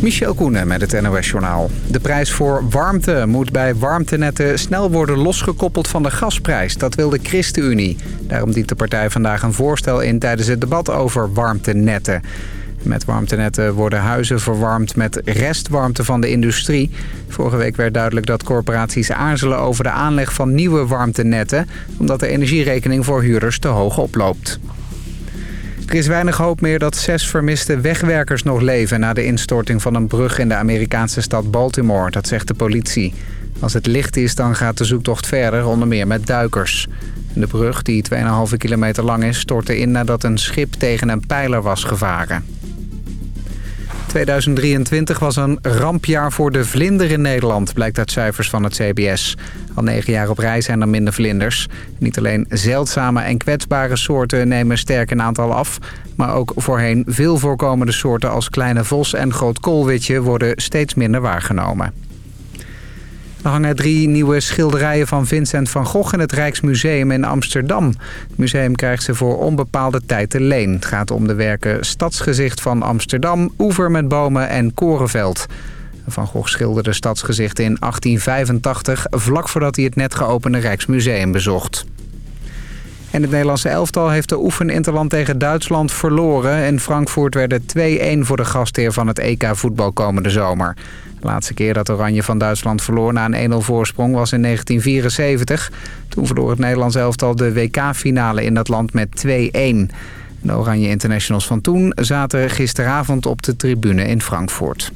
Michel Koenen met het NOS-journaal. De prijs voor warmte moet bij warmtenetten snel worden losgekoppeld van de gasprijs. Dat wil de ChristenUnie. Daarom dient de partij vandaag een voorstel in tijdens het debat over warmtenetten. Met warmtenetten worden huizen verwarmd met restwarmte van de industrie. Vorige week werd duidelijk dat corporaties aarzelen over de aanleg van nieuwe warmtenetten... omdat de energierekening voor huurders te hoog oploopt. Er is weinig hoop meer dat zes vermiste wegwerkers nog leven... na de instorting van een brug in de Amerikaanse stad Baltimore. Dat zegt de politie. Als het licht is, dan gaat de zoektocht verder, onder meer met duikers. De brug, die 2,5 kilometer lang is, stortte in nadat een schip tegen een pijler was gevaren. 2023 was een rampjaar voor de vlinder in Nederland, blijkt uit cijfers van het CBS. Al negen jaar op rij zijn er minder vlinders. Niet alleen zeldzame en kwetsbare soorten nemen sterk een aantal af... maar ook voorheen veel voorkomende soorten als kleine vos en groot koolwitje worden steeds minder waargenomen. Er hangen drie nieuwe schilderijen van Vincent van Gogh in het Rijksmuseum in Amsterdam. Het museum krijgt ze voor onbepaalde tijd te leen. Het gaat om de werken Stadsgezicht van Amsterdam, Oever met bomen en Korenveld. Van Gogh schilderde Stadsgezicht in 1885, vlak voordat hij het net geopende Rijksmuseum bezocht. En het Nederlandse elftal heeft de oefeninterland tegen Duitsland verloren. In Frankfurt werden 2-1 voor de gastheer van het EK voetbal komende zomer. De laatste keer dat Oranje van Duitsland verloor na een 1-0 voorsprong was in 1974. Toen verloor het Nederlands elftal de WK-finale in dat land met 2-1. De Oranje Internationals van toen zaten gisteravond op de tribune in Frankfurt.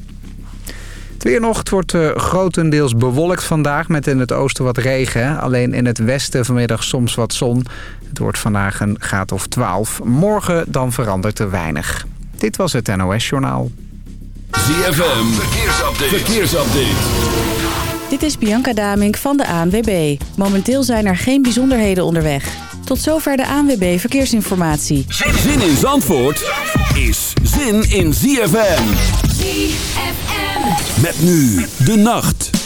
Het weer wordt uh, grotendeels bewolkt vandaag met in het oosten wat regen. Alleen in het westen vanmiddag soms wat zon. Het wordt vandaag een graad of 12. Morgen dan verandert er weinig. Dit was het NOS Journaal. ZFM, verkeersupdate. verkeersupdate. Dit is Bianca Damink van de ANWB. Momenteel zijn er geen bijzonderheden onderweg. Tot zover de ANWB Verkeersinformatie. Zin in Zandvoort is zin in ZFM. ZFM. Met nu de nacht.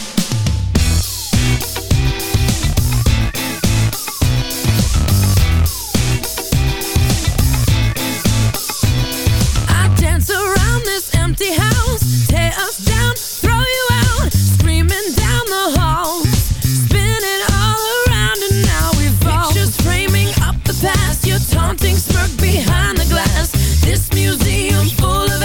Your taunting behind the glass. This museum full of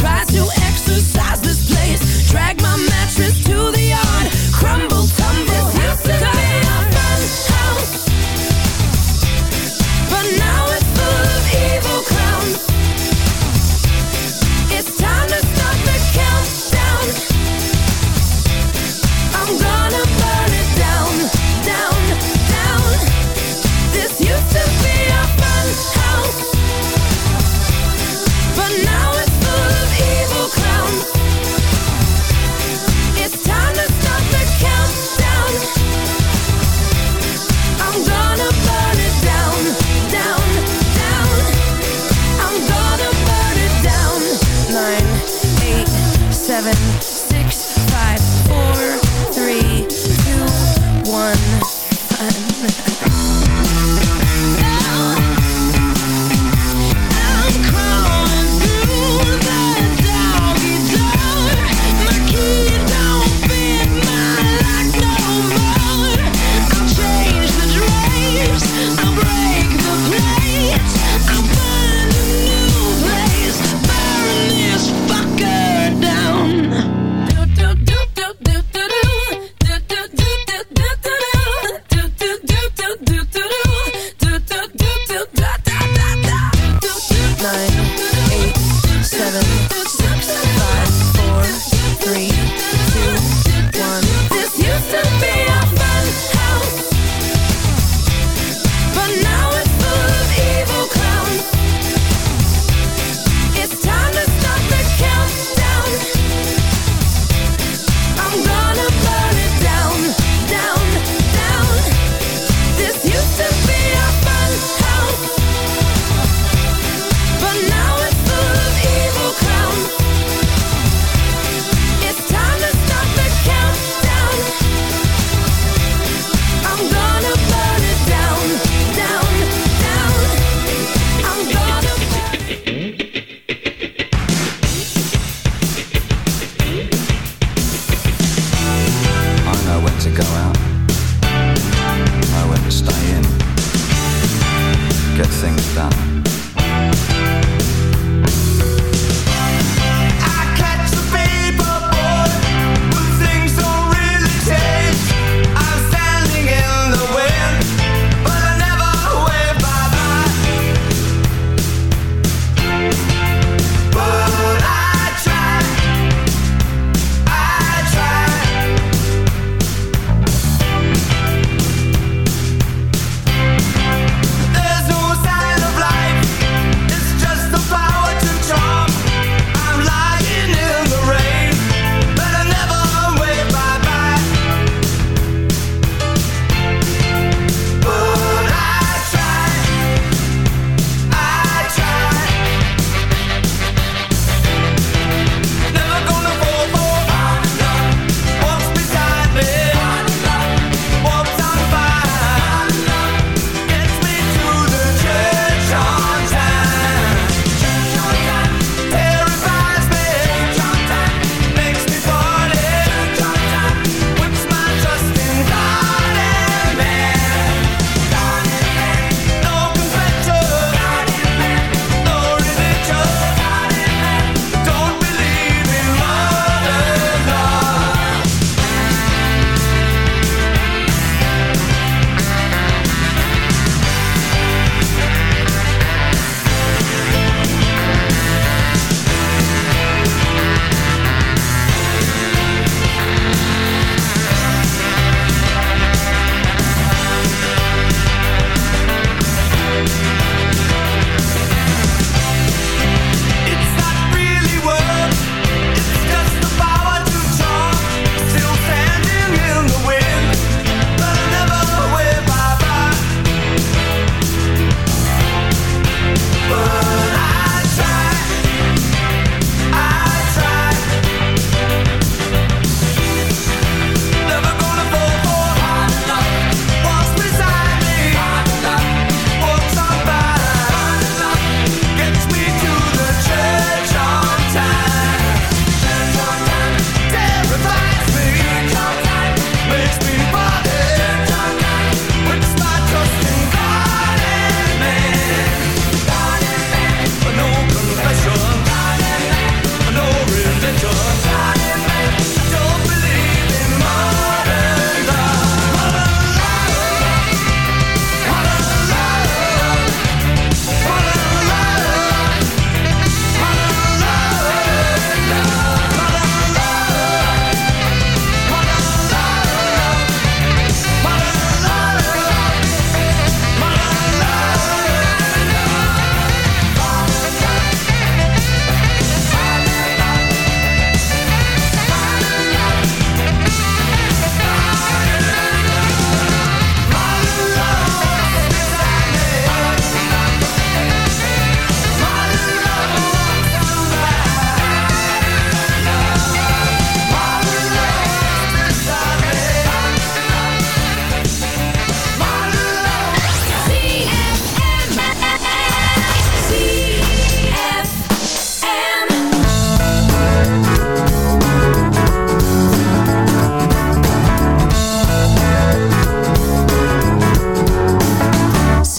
try to exercise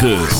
106.9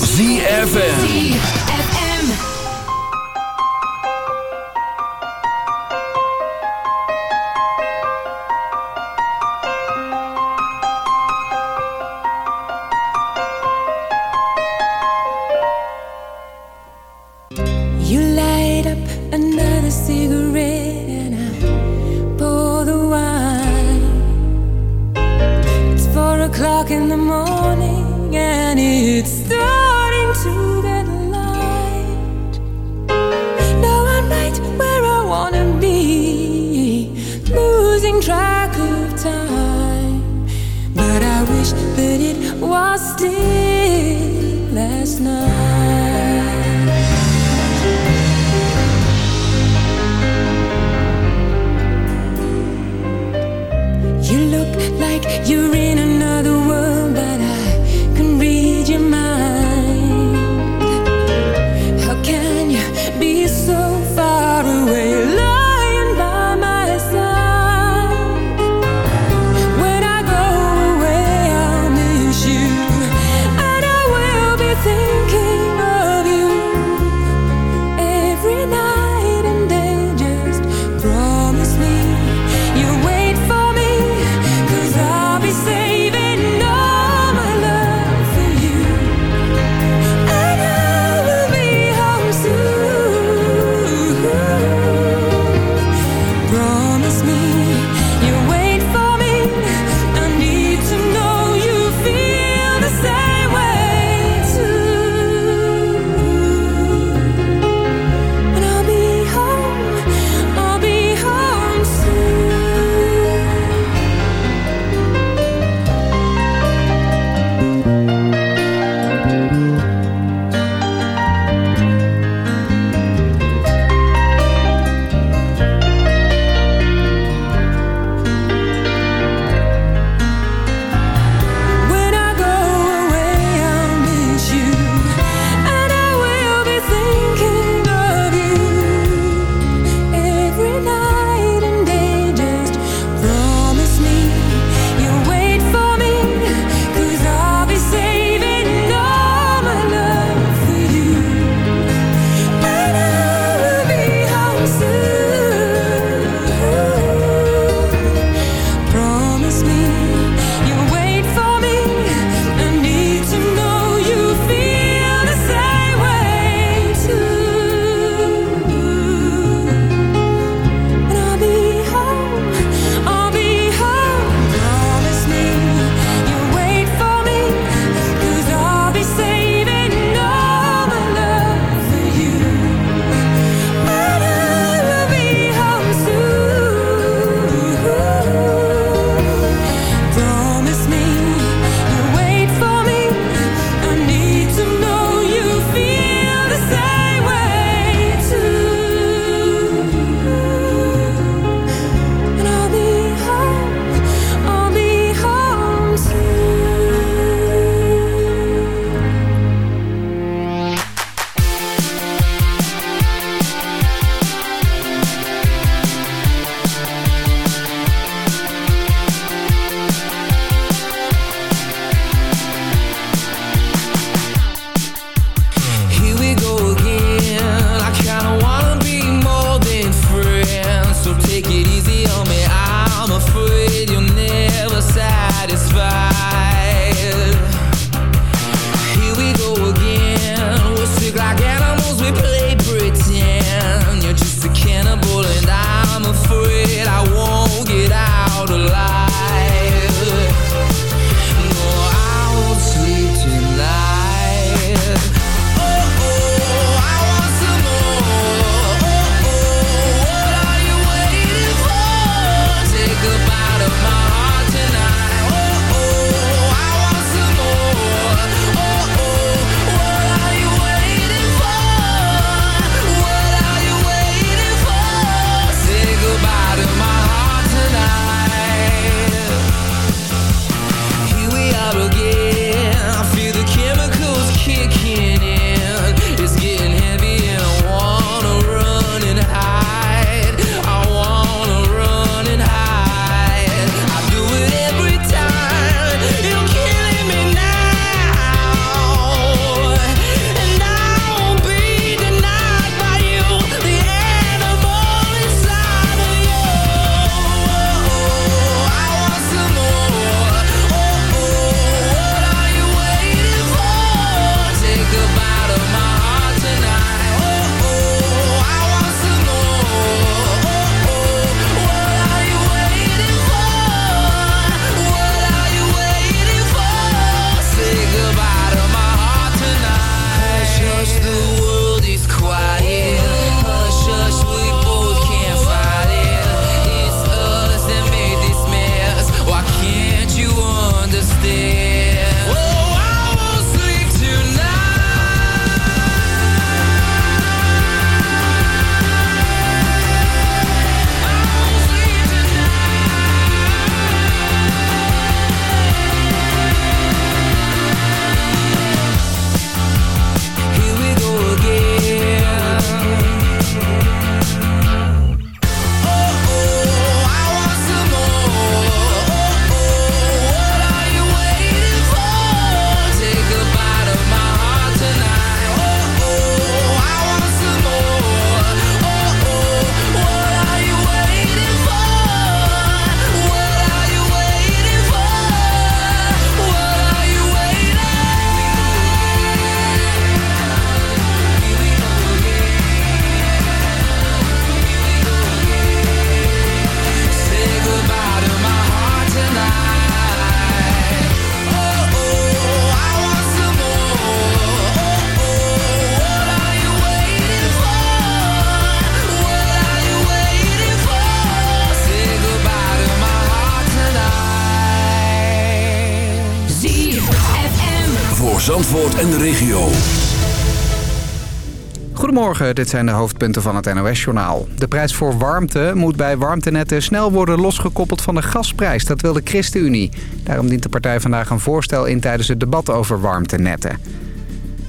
Goedemorgen, dit zijn de hoofdpunten van het NOS-journaal. De prijs voor warmte moet bij warmtenetten snel worden losgekoppeld van de gasprijs. Dat wil de ChristenUnie. Daarom dient de partij vandaag een voorstel in tijdens het debat over warmtenetten.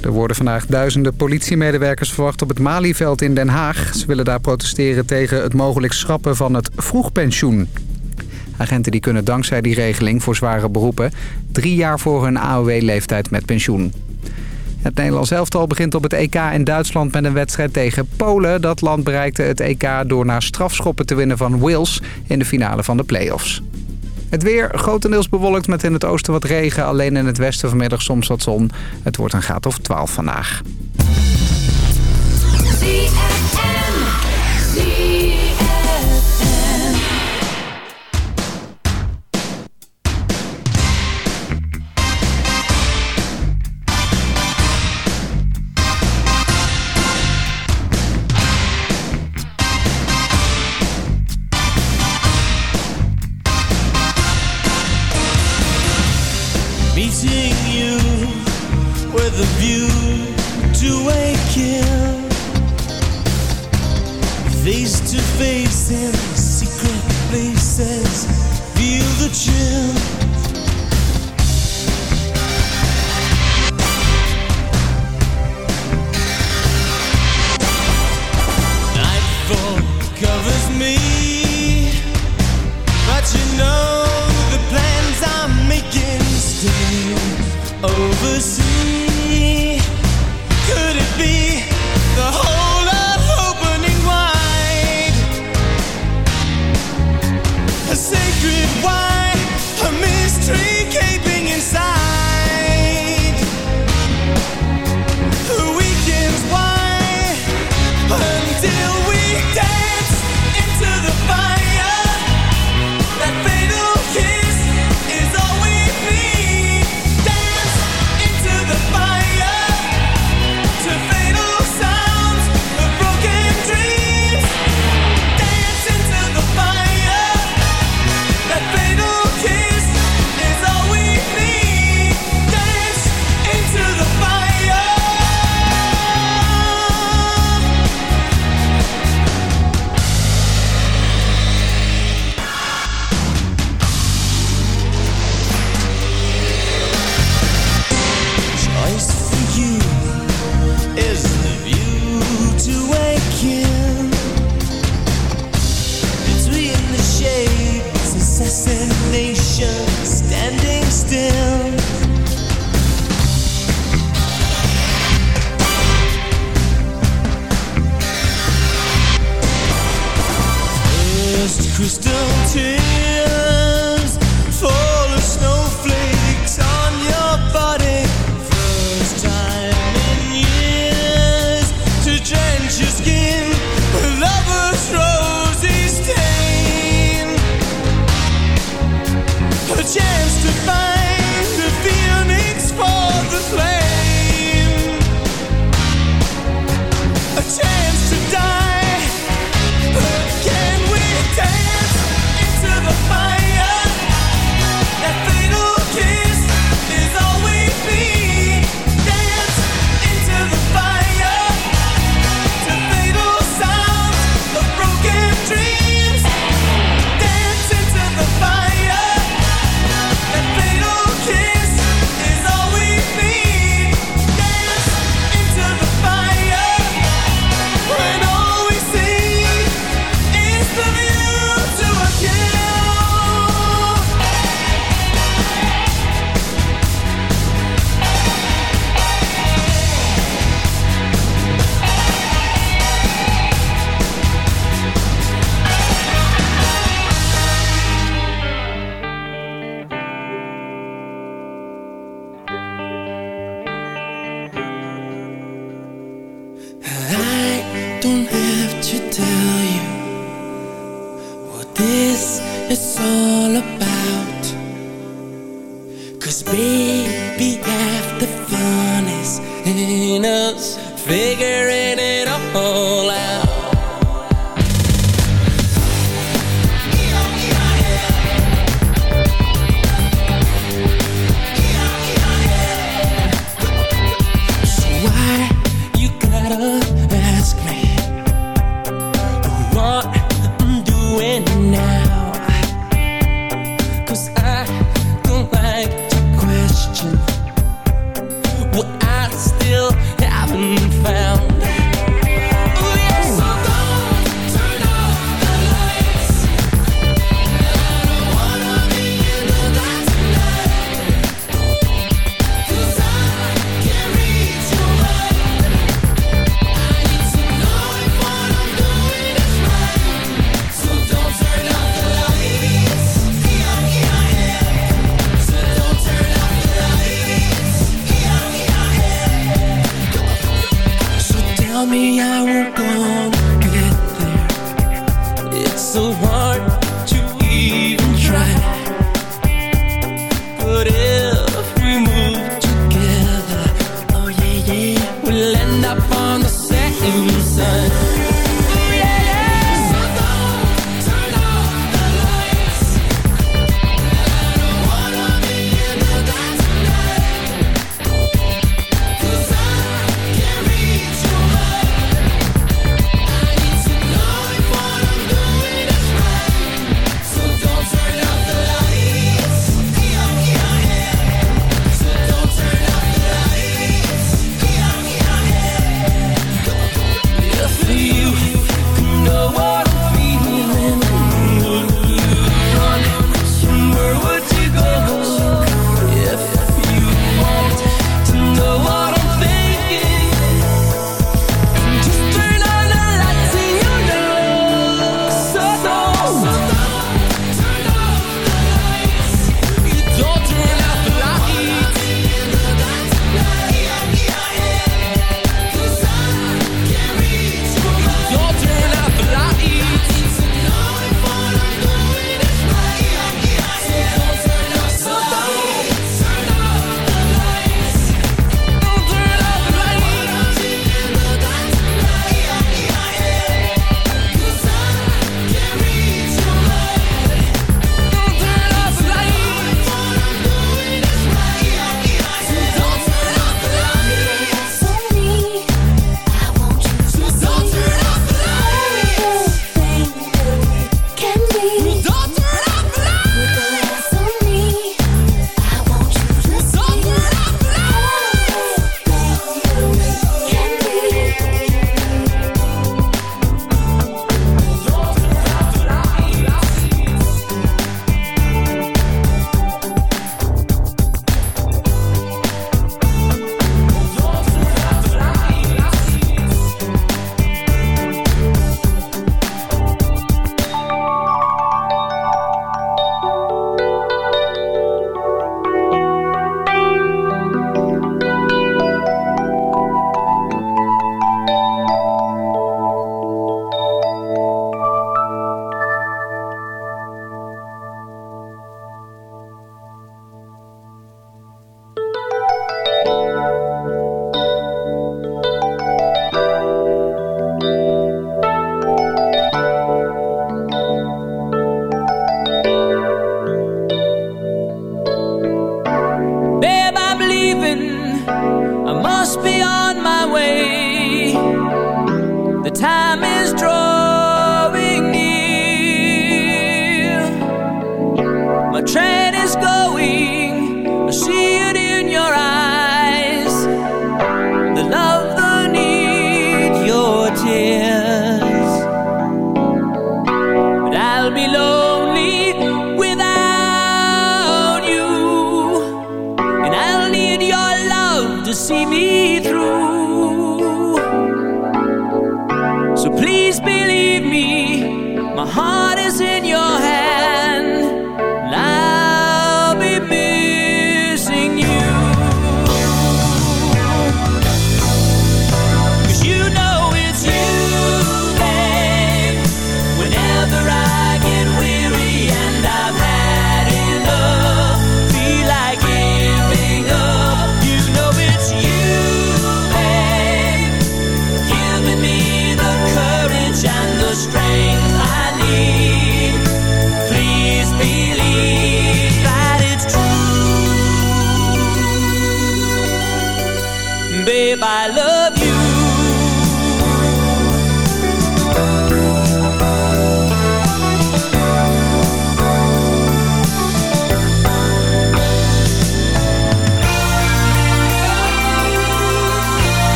Er worden vandaag duizenden politiemedewerkers verwacht op het Malieveld in Den Haag. Ze willen daar protesteren tegen het mogelijk schrappen van het vroegpensioen. Agenten die kunnen dankzij die regeling voor zware beroepen... drie jaar voor hun AOW-leeftijd met pensioen. Het Nederlands elftal begint op het EK in Duitsland met een wedstrijd tegen Polen. Dat land bereikte het EK door na strafschoppen te winnen van Wales in de finale van de play-offs. Het weer grotendeels bewolkt met in het oosten wat regen. Alleen in het westen vanmiddag soms wat zon. Het wordt een graad of 12 vandaag. Face in secret places, feel the chill.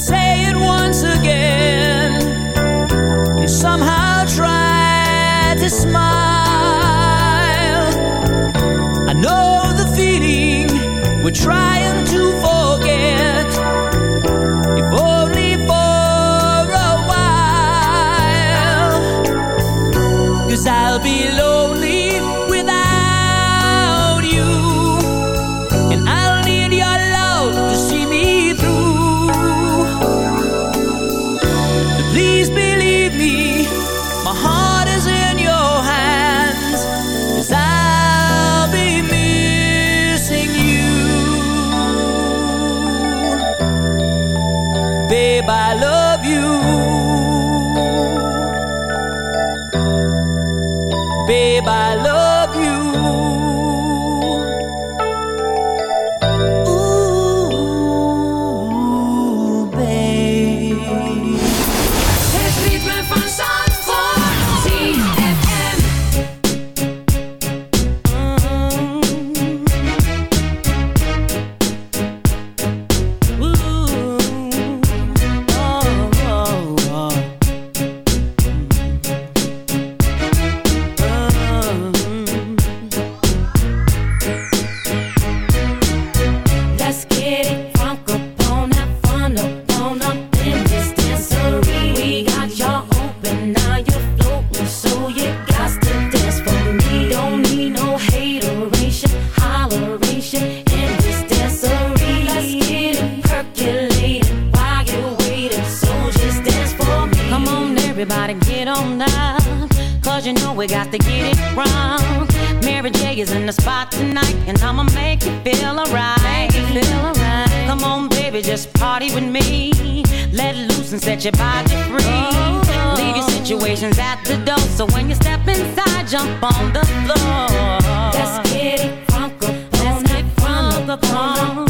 say it once again. Somehow try to smile. I know the feeling we're trying. Mary J is in the spot tonight, and I'ma make you feel alright. Right. Come on, baby, just party with me. Let loose and set your body free. Oh. Leave your situations at the door, so when you step inside, jump on the floor. Let's get it crunk let's get crunk.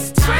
this time.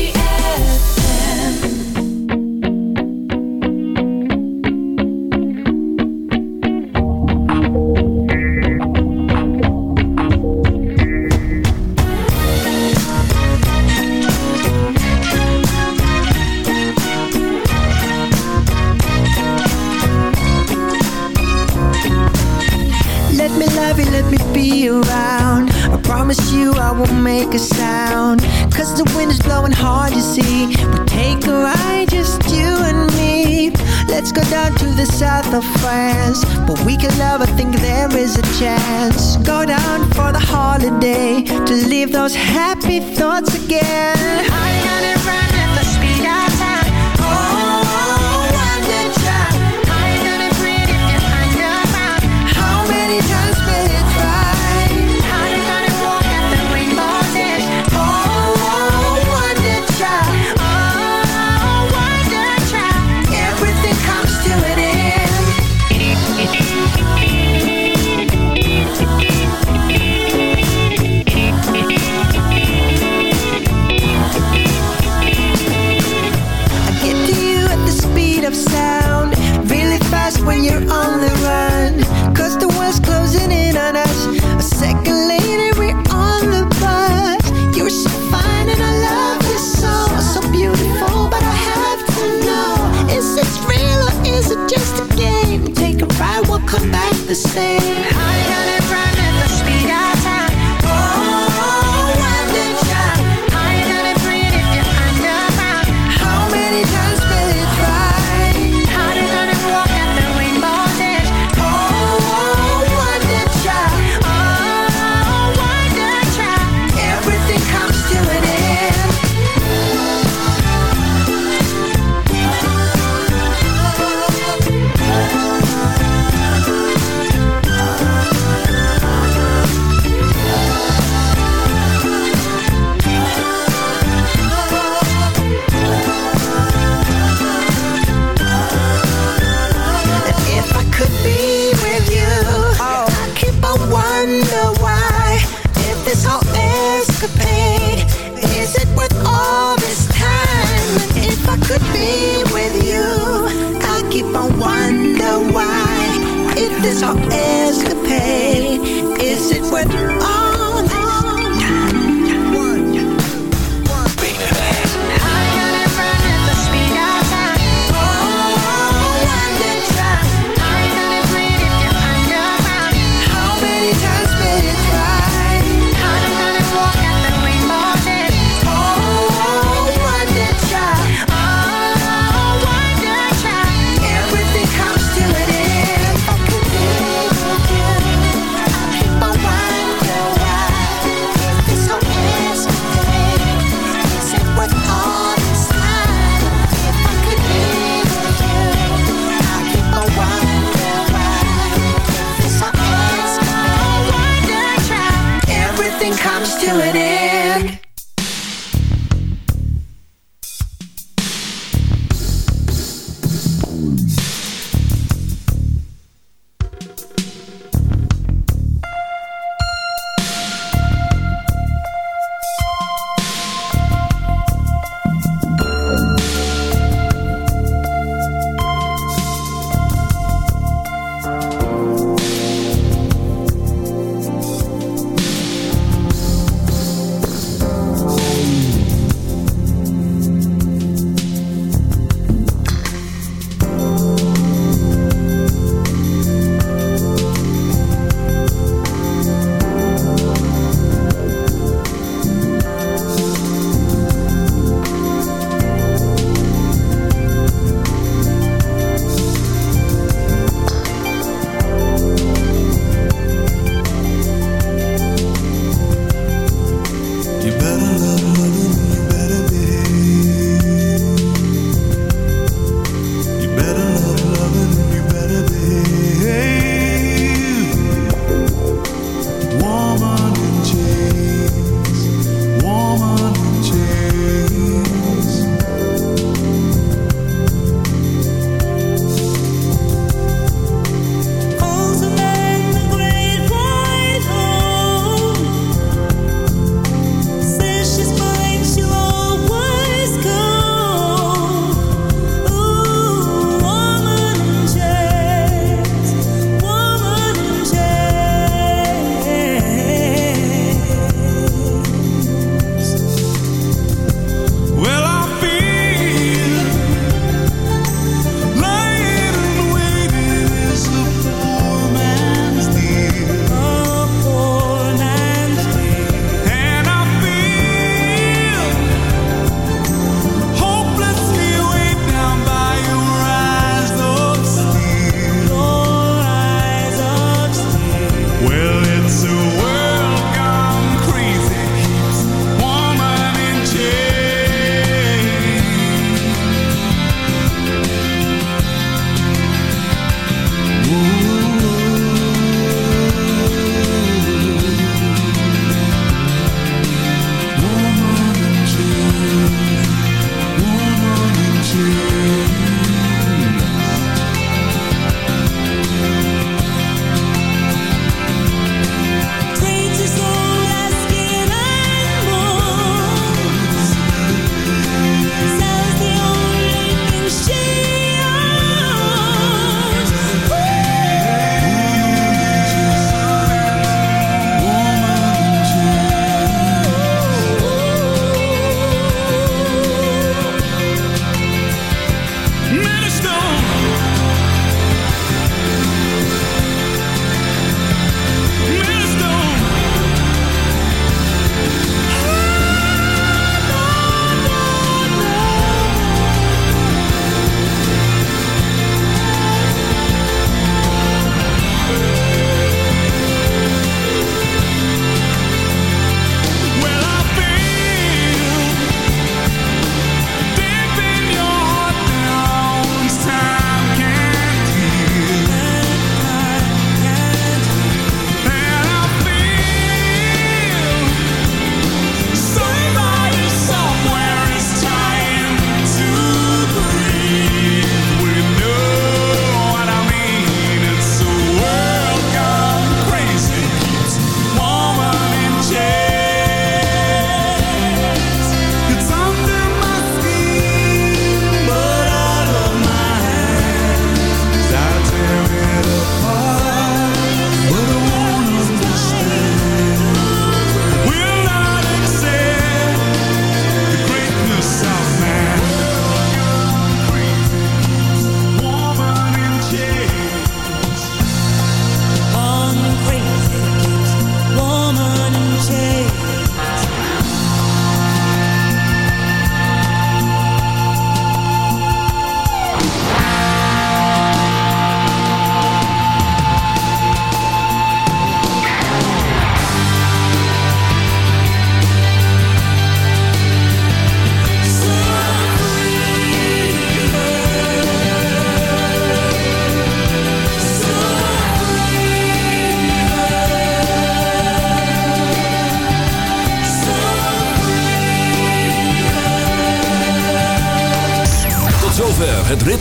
chance. Go down for the holiday To leave those happy thoughts again. say